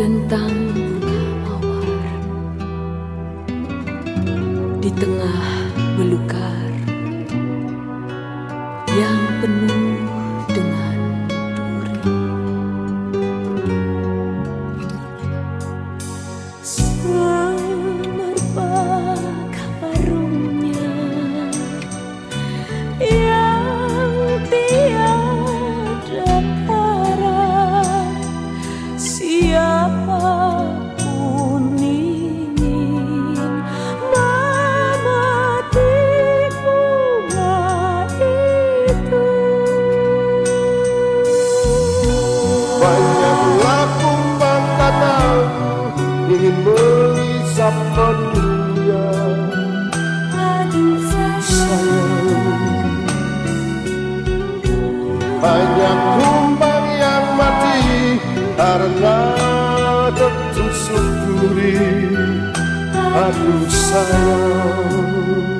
tentang bunga mawar. Di tengah belukar yang penuh Aduh sayang banyak kumbang yang mati karena tertusuk duri aduh sayang.